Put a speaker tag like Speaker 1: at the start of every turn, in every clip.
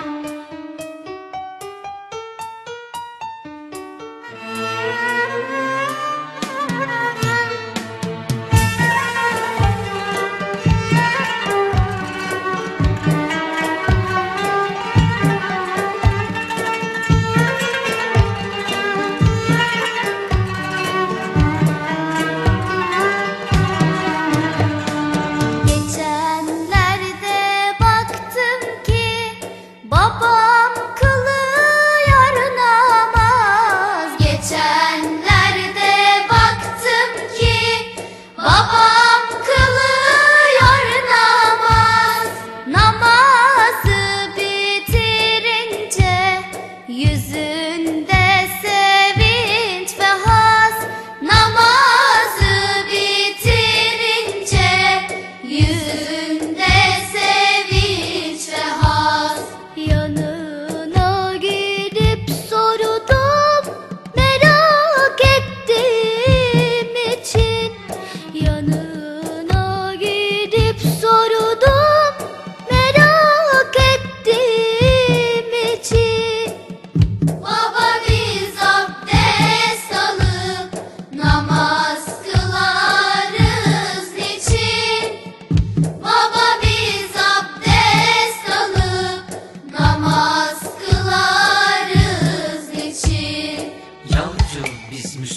Speaker 1: Bye.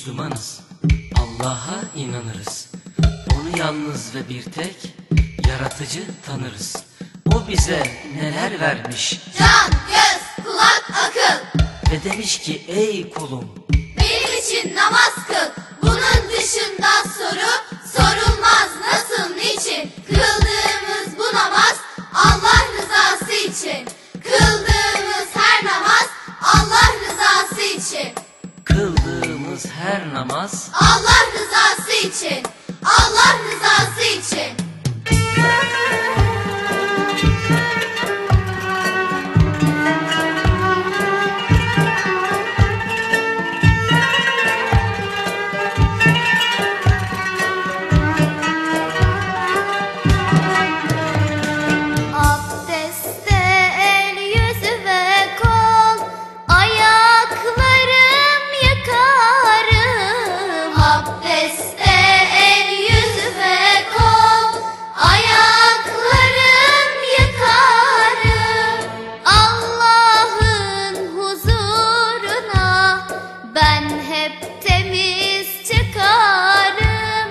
Speaker 1: biz
Speaker 2: dumanız Allah'a inanırız. Onu yalnız ve bir tek Yaratıcı tanırız. O bize neler vermiş?
Speaker 1: Can, göz, kulak, akıl.
Speaker 2: Ve demiş ki ey kulum
Speaker 1: için. Allah rızası hep temiz çıkarım.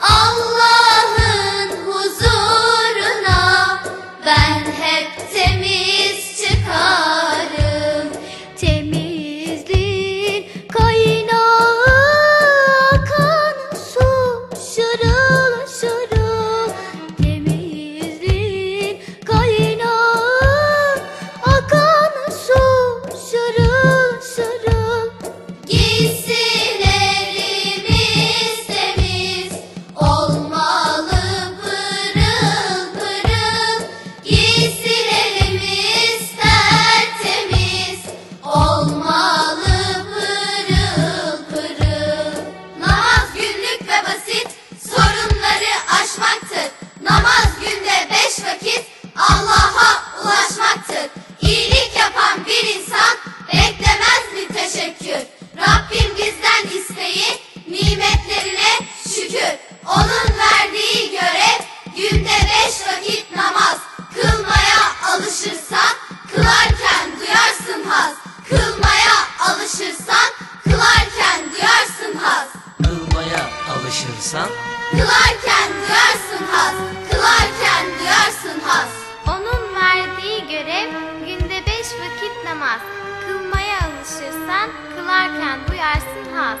Speaker 1: Allah'ın huzuruna ben hep temiz insan Kılarken duyarsın haz, kılarken duyarsın haz
Speaker 3: Onun verdiği görev günde beş vakit namaz. Kılmaya alışırsan kılarken duyarsın haz